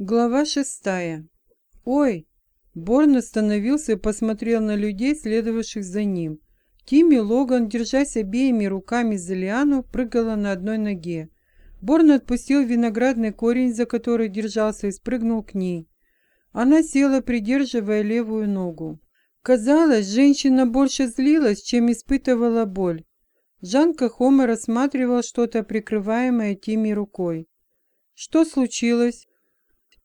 Глава шестая. «Ой!» Борн остановился и посмотрел на людей, следовавших за ним. Тимми Логан, держась обеими руками за лиану, прыгала на одной ноге. Борн отпустил виноградный корень, за который держался, и спрыгнул к ней. Она села, придерживая левую ногу. Казалось, женщина больше злилась, чем испытывала боль. Жанка Хома рассматривал что-то, прикрываемое Тимми рукой. «Что случилось?»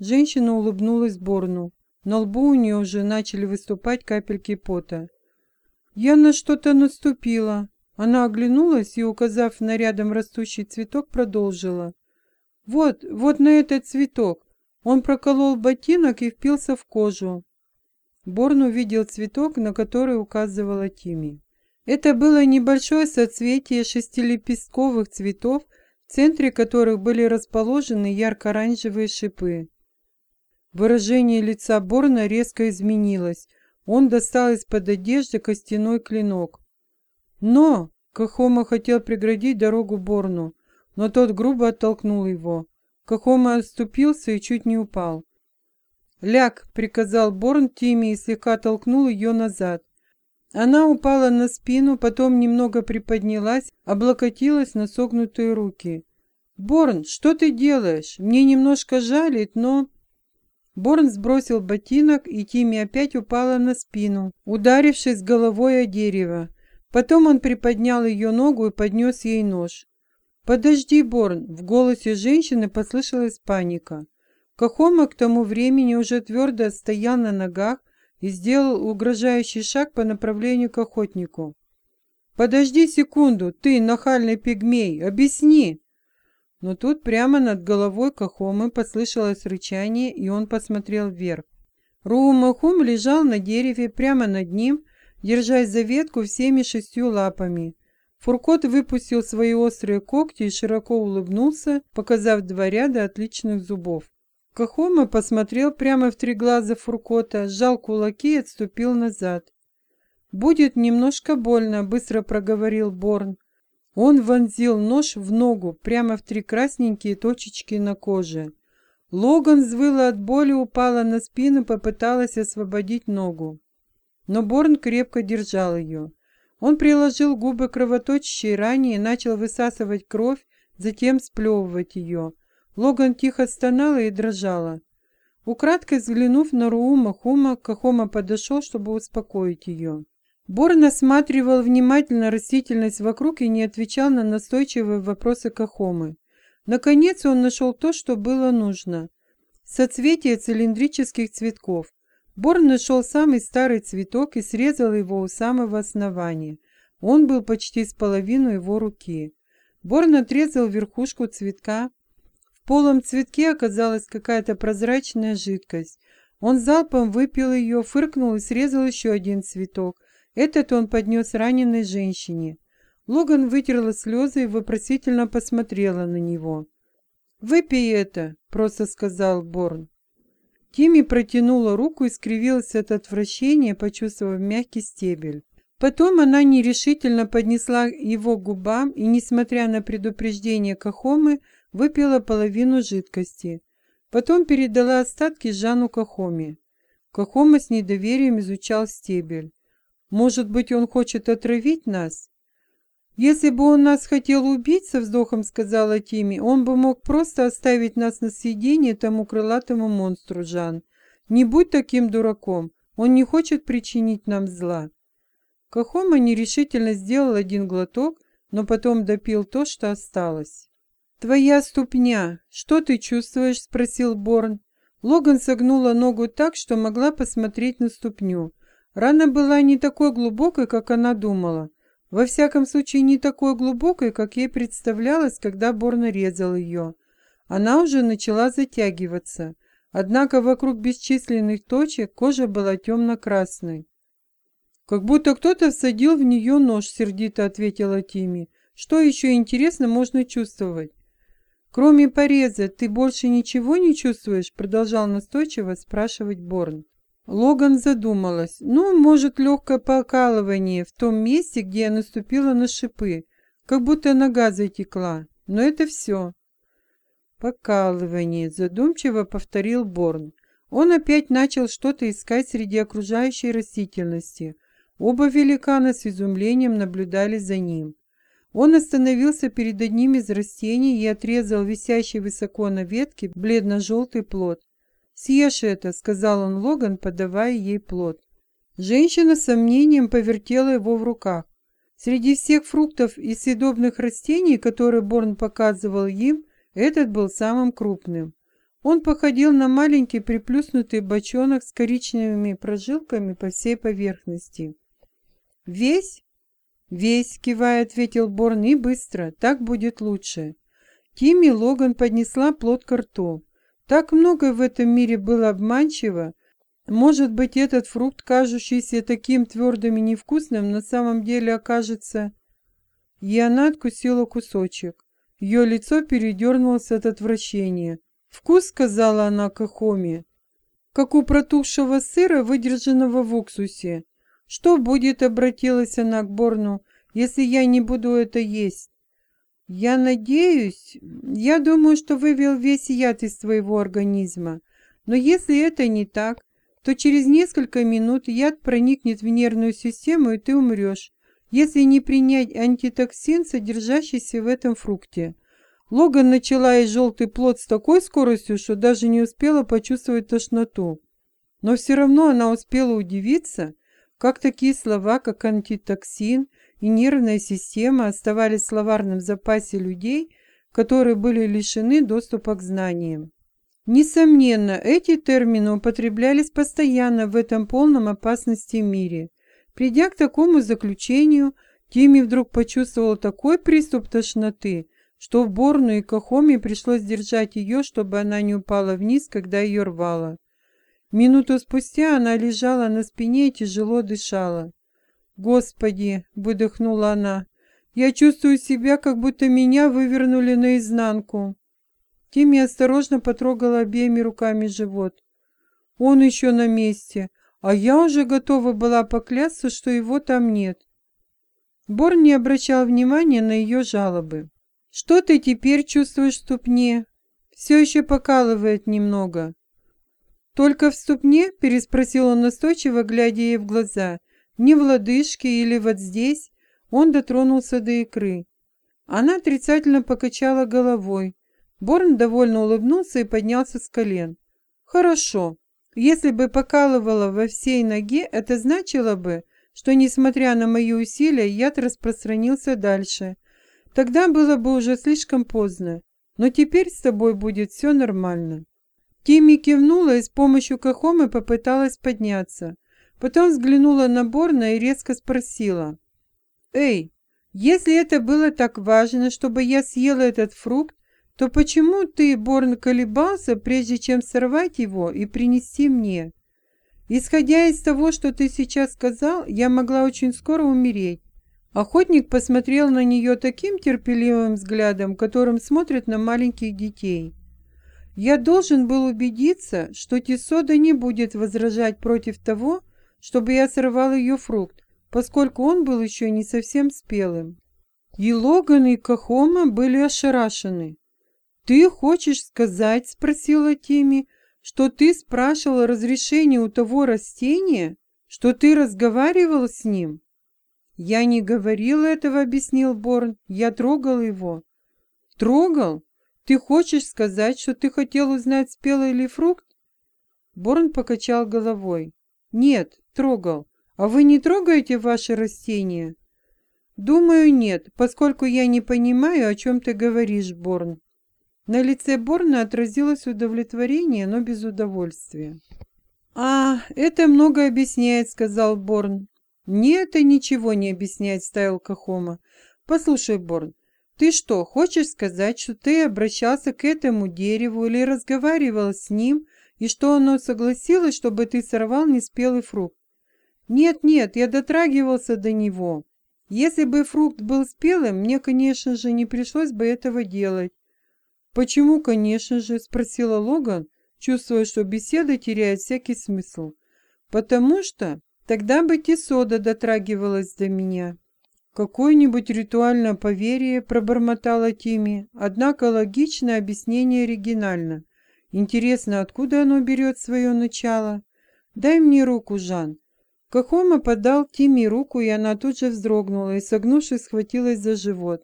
Женщина улыбнулась Борну. На лбу у нее уже начали выступать капельки пота. «Я на что-то наступила». Она оглянулась и, указав на рядом растущий цветок, продолжила. «Вот, вот на этот цветок. Он проколол ботинок и впился в кожу». Борн увидел цветок, на который указывала Тими. Это было небольшое соцветие шестилепестковых цветов, в центре которых были расположены ярко-оранжевые шипы. Выражение лица Борна резко изменилось. Он достал из-под одежды костяной клинок. «Но!» — Кахома хотел преградить дорогу Борну, но тот грубо оттолкнул его. Кахома отступился и чуть не упал. «Ляг!» — приказал Борн Тиме и слегка толкнул ее назад. Она упала на спину, потом немного приподнялась, облокотилась на согнутые руки. «Борн, что ты делаешь? Мне немножко жалит, но...» Борн сбросил ботинок, и Тимми опять упала на спину, ударившись головой о дерево. Потом он приподнял ее ногу и поднес ей нож. «Подожди, Борн!» — в голосе женщины послышалась паника. Кахома к тому времени уже твердо стоял на ногах и сделал угрожающий шаг по направлению к охотнику. «Подожди секунду, ты, нахальный пигмей, объясни!» Но тут прямо над головой Кахомы послышалось рычание, и он посмотрел вверх. Руумахум лежал на дереве прямо над ним, держась за ветку всеми шестью лапами. Фуркот выпустил свои острые когти и широко улыбнулся, показав два ряда отличных зубов. Кахома посмотрел прямо в три глаза Фуркота, сжал кулаки и отступил назад. «Будет немножко больно», — быстро проговорил Борн. Он вонзил нож в ногу, прямо в три красненькие точечки на коже. Логан взвыла от боли, упала на спину, попыталась освободить ногу. Но Борн крепко держал ее. Он приложил губы к кровоточащей ране и начал высасывать кровь, затем сплевывать ее. Логан тихо стонала и дрожала. Украдкой взглянув на Руума Хума, Кахома подошел, чтобы успокоить ее. Борн осматривал внимательно растительность вокруг и не отвечал на настойчивые вопросы Кахомы. Наконец он нашел то, что было нужно. Соцветие цилиндрических цветков. Борн нашел самый старый цветок и срезал его у самого основания. Он был почти с половину его руки. Борн отрезал верхушку цветка. В полом цветке оказалась какая-то прозрачная жидкость. Он залпом выпил ее, фыркнул и срезал еще один цветок. Этот он поднес раненой женщине. Логан вытерла слезы и вопросительно посмотрела на него. «Выпей это», — просто сказал Борн. Тимми протянула руку и скривилась от отвращения, почувствовав мягкий стебель. Потом она нерешительно поднесла его к губам и, несмотря на предупреждение Кахомы, выпила половину жидкости. Потом передала остатки Жану Кахоме. Кахома с недоверием изучал стебель. Может быть, он хочет отравить нас? Если бы он нас хотел убить, со вздохом сказала Тими, он бы мог просто оставить нас на съедение тому крылатому монстру, Жан. Не будь таким дураком, он не хочет причинить нам зла. Кахома нерешительно сделал один глоток, но потом допил то, что осталось. «Твоя ступня. Что ты чувствуешь?» – спросил Борн. Логан согнула ногу так, что могла посмотреть на ступню. Рана была не такой глубокой, как она думала. Во всяком случае, не такой глубокой, как ей представлялось, когда Борна резал ее. Она уже начала затягиваться. Однако вокруг бесчисленных точек кожа была темно-красной. «Как будто кто-то всадил в нее нож», — сердито ответила Тими. «Что еще интересно можно чувствовать?» «Кроме пореза, ты больше ничего не чувствуешь?» — продолжал настойчиво спрашивать Борн. Логан задумалась. Ну, может, легкое покалывание в том месте, где я наступила на шипы, как будто нога затекла. Но это все. Покалывание, задумчиво повторил Борн. Он опять начал что-то искать среди окружающей растительности. Оба великана с изумлением наблюдали за ним. Он остановился перед одним из растений и отрезал висящий высоко на ветке бледно-желтый плод. «Съешь это», — сказал он Логан, подавая ей плод. Женщина с сомнением повертела его в руках. Среди всех фруктов и съедобных растений, которые Борн показывал им, этот был самым крупным. Он походил на маленький приплюснутый бочонок с коричневыми прожилками по всей поверхности. «Весь?» «Весь», — кивая, ответил Борн, — «и быстро, так будет лучше». Тимми Логан поднесла плод к рту. Так много в этом мире было обманчиво. Может быть, этот фрукт, кажущийся таким твердым и невкусным, на самом деле окажется... И она откусила кусочек. Ее лицо передернулось от отвращения. «Вкус», — сказала она Кахоме, — «как у протухшего сыра, выдержанного в уксусе. Что будет, — обратилась она к Борну, — если я не буду это есть?» «Я надеюсь, я думаю, что вывел весь яд из твоего организма. Но если это не так, то через несколько минут яд проникнет в нервную систему, и ты умрешь, если не принять антитоксин, содержащийся в этом фрукте. Логан начала есть желтый плод с такой скоростью, что даже не успела почувствовать тошноту. Но все равно она успела удивиться, как такие слова, как антитоксин и нервная система оставались в словарном запасе людей, которые были лишены доступа к знаниям. Несомненно, эти термины употреблялись постоянно в этом полном опасности мире. Придя к такому заключению, Тимми вдруг почувствовал такой приступ тошноты, что в Борну и Кахоме пришлось держать ее, чтобы она не упала вниз, когда ее рвало. Минуту спустя она лежала на спине и тяжело дышала. «Господи!» — выдохнула она. «Я чувствую себя, как будто меня вывернули наизнанку». Тимми осторожно потрогала обеими руками живот. Он еще на месте, а я уже готова была поклясться, что его там нет. Борн не обращал внимания на ее жалобы. «Что ты теперь чувствуешь в ступне?» «Все еще покалывает немного». «Только в ступне?» – переспросил он настойчиво, глядя ей в глаза. «Не в лодыжке или вот здесь?» Он дотронулся до икры. Она отрицательно покачала головой. Борн довольно улыбнулся и поднялся с колен. «Хорошо. Если бы покалывало во всей ноге, это значило бы, что, несмотря на мои усилия, яд распространился дальше. Тогда было бы уже слишком поздно. Но теперь с тобой будет все нормально». Тимми кивнула и с помощью Кахомы попыталась подняться. Потом взглянула на Борна и резко спросила. «Эй, если это было так важно, чтобы я съела этот фрукт, то почему ты, Борн, колебался, прежде чем сорвать его и принести мне? Исходя из того, что ты сейчас сказал, я могла очень скоро умереть. Охотник посмотрел на нее таким терпеливым взглядом, которым смотрят на маленьких детей. Я должен был убедиться, что Тисода не будет возражать против того, чтобы я сорвал ее фрукт, поскольку он был еще не совсем спелым. И Логан, и Кахома были ошарашены. «Ты хочешь сказать, — спросила Тими, — что ты спрашивал разрешение у того растения, что ты разговаривал с ним?» «Я не говорил этого, — объяснил Борн, — я трогал его». «Трогал? Ты хочешь сказать, что ты хотел узнать, спелый ли фрукт?» Борн покачал головой. «Нет, трогал. А вы не трогаете ваши растения?» «Думаю, нет, поскольку я не понимаю, о чем ты говоришь, Борн». На лице Борна отразилось удовлетворение, но без удовольствия. «А, это много объясняет», — сказал Борн. «Мне это ничего не объясняет», — ставил Кахома. «Послушай, Борн, ты что, хочешь сказать, что ты обращался к этому дереву или разговаривал с ним, и что оно согласилось, чтобы ты сорвал неспелый фрукт?» «Нет-нет, я дотрагивался до него. Если бы фрукт был спелым, мне, конечно же, не пришлось бы этого делать. «Почему, конечно же?» – спросила Логан, чувствуя, что беседа теряет всякий смысл. «Потому что тогда бы Тисода дотрагивалась до меня». Какое-нибудь ритуальное поверье, пробормотала Тими, однако логичное объяснение оригинально. Интересно, откуда оно берет свое начало? Дай мне руку, Жан. Кахома подал Тими руку, и она тут же вздрогнула и, согнувшись, схватилась за живот.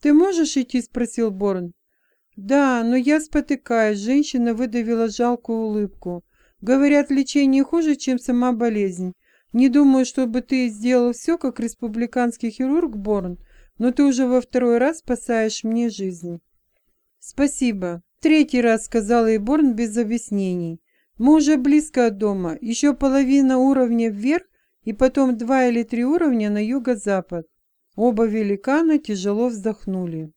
«Ты можешь идти?» — спросил Борн. «Да, но я спотыкаюсь», — женщина выдавила жалкую улыбку. «Говорят, лечение хуже, чем сама болезнь. Не думаю, чтобы ты сделал все, как республиканский хирург Борн, но ты уже во второй раз спасаешь мне жизнь». «Спасибо. Третий раз», — сказала и Борн без объяснений. «Мы уже близко от дома. Еще половина уровня вверх и потом два или три уровня на юго-запад». Оба великана тяжело вздохнули.